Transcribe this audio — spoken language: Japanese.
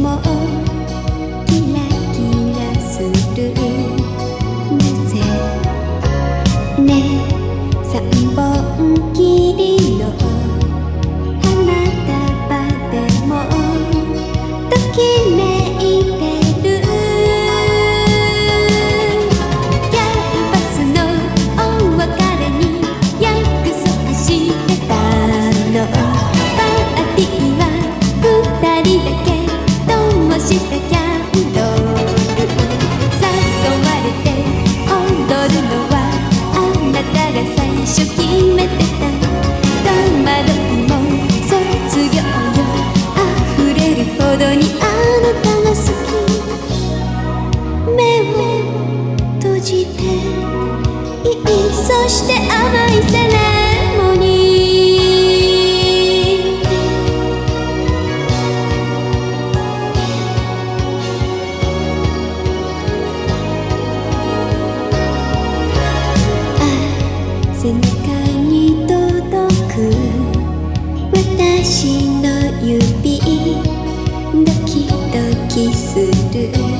キラキラする」「なぜね三本きりの花束でも」して甘いセレモニー。あ背中に届く。私の指ドキドキする